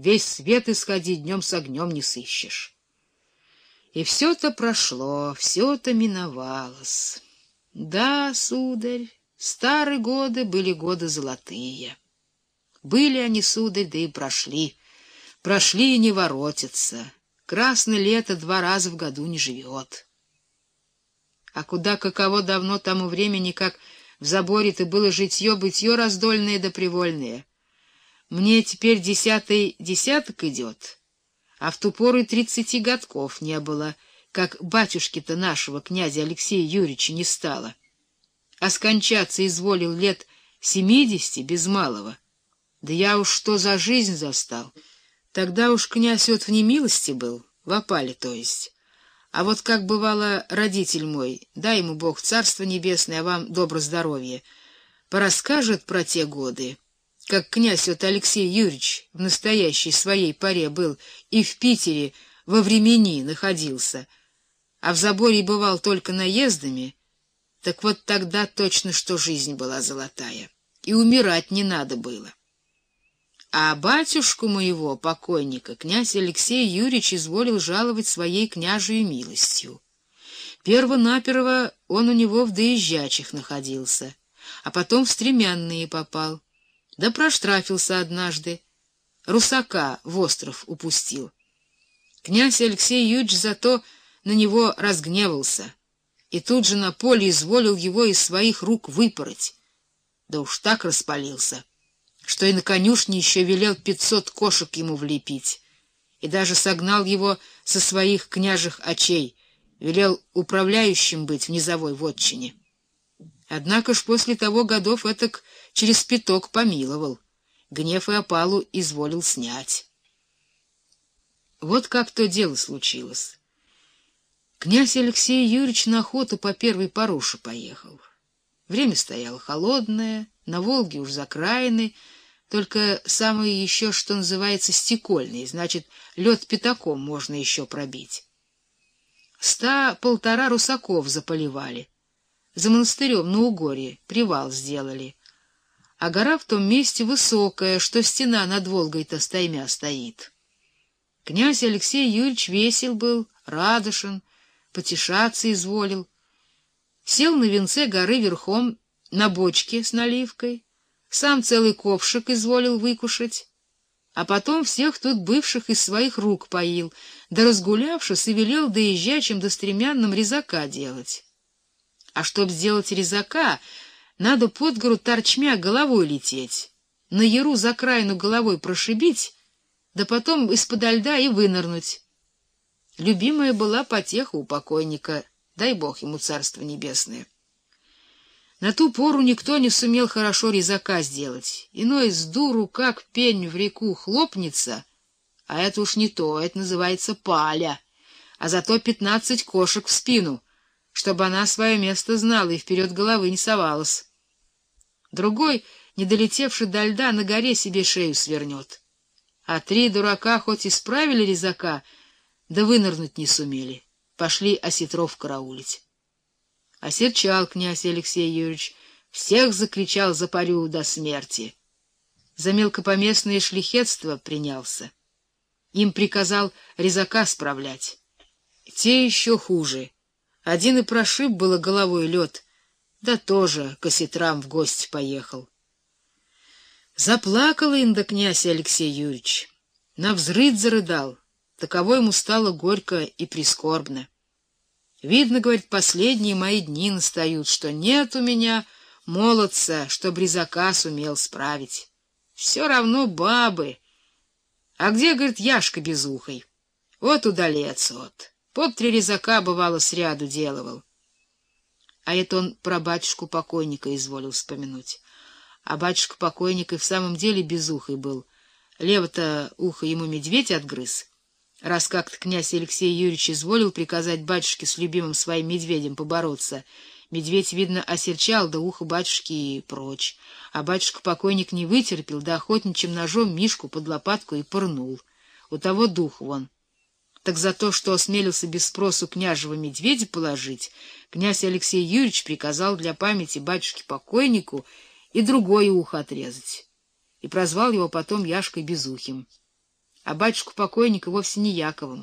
весь свет исходи днем с огнем не сыщешь. И все-то прошло, все-то миновалось. Да, сударь, старые годы были годы золотые. Были они, сударь, да и прошли. Прошли и не воротятся. Красное лето два раза в году не живет. А куда каково давно тому времени, как в заборе-то было житье-бытье раздольное да привольное. Мне теперь десятый десяток идет, а в ту пору и тридцати годков не было, как батюшки-то нашего князя Алексея Юрьевича не стало. А скончаться изволил лет семидесяти без малого. Да я уж что за жизнь застал. Тогда уж князь от в немилости был, в опале, то есть. А вот как бывало родитель мой, дай ему Бог царство небесное, а вам добро здоровье, порасскажет про те годы, как князь вот Алексей Юрьевич в настоящей своей паре был и в Питере во времени находился, а в заборе бывал только наездами, так вот тогда точно что жизнь была золотая, и умирать не надо было. А батюшку моего, покойника, князь Алексей Юрьевич изволил жаловать своей княжей милостью. Перво-наперво он у него в доезжачих находился, а потом в стремянные попал. Да проштрафился однажды. Русака в остров упустил. Князь Алексей Юрьевич зато на него разгневался и тут же на поле изволил его из своих рук выпороть. Да уж так распалился — что и на конюшне еще велел пятьсот кошек ему влепить, и даже согнал его со своих княжих очей, велел управляющим быть в низовой вотчине. Однако ж после того годов этак через пяток помиловал, гнев и опалу изволил снять. Вот как то дело случилось. Князь Алексей Юрьевич на охоту по первой поруше поехал. Время стояло холодное, на Волге уж закраины, только самые еще, что называется, стекольные, значит, лед пятаком можно еще пробить. Ста-полтора русаков заполивали. За монастырем на Угоре привал сделали. А гора в том месте высокая, что стена над Волгой-то стаймя стоит. Князь Алексей Юрьевич весел был, радушен, потешаться изволил. Сел на венце горы верхом на бочке с наливкой, сам целый ковшик изволил выкушать, а потом всех тут бывших из своих рук поил, да разгулявшись и велел доезжачим до стремянным резака делать. А чтоб сделать резака, надо под гору торчмя головой лететь, на яру за крайну головой прошибить, да потом из-под льда и вынырнуть. Любимая была потеха у покойника, дай бог ему царство небесное. На ту пору никто не сумел хорошо резака сделать. Иной с дуру, как пень в реку, хлопнется, а это уж не то, это называется паля, а зато пятнадцать кошек в спину, чтобы она свое место знала и вперед головы не совалась. Другой, не долетевший до льда, на горе себе шею свернет. А три дурака хоть и справили резака, да вынырнуть не сумели, пошли осетров караулить. Осерчал князь Алексей Юрьевич, всех закричал за парю до смерти. За мелкопоместное шлихетство принялся. Им приказал резака справлять. Те еще хуже. Один и прошиб было головой лед, да тоже к осетрам в гости поехал. Заплакал инда князь Алексей Юрьевич, навзрыд зарыдал, таково ему стало горько и прискорбно. Видно, говорит, последние мои дни настают, что нет у меня молодца, чтоб резака сумел справить. Все равно бабы. А где, говорит, Яшка безухой? Вот удалец вот. Под три резака, бывало, сряду делывал. А это он про батюшку покойника изволил вспомянуть. А батюшка покойника и в самом деле безухой был. Лево-то ухо ему медведь отгрыз — Раз как-то князь Алексей Юрьевич изволил приказать батюшке с любимым своим медведем побороться, медведь, видно, осерчал до уха батюшки и прочь, а батюшка-покойник не вытерпел, да охотничьим ножом Мишку под лопатку и пырнул. У того дух вон. Так за то, что осмелился без спросу княжего медведя положить, князь Алексей Юрьевич приказал для памяти батюшке-покойнику и другое ухо отрезать, и прозвал его потом Яшкой Безухим. а батюшку покойника вовсе не Яковом.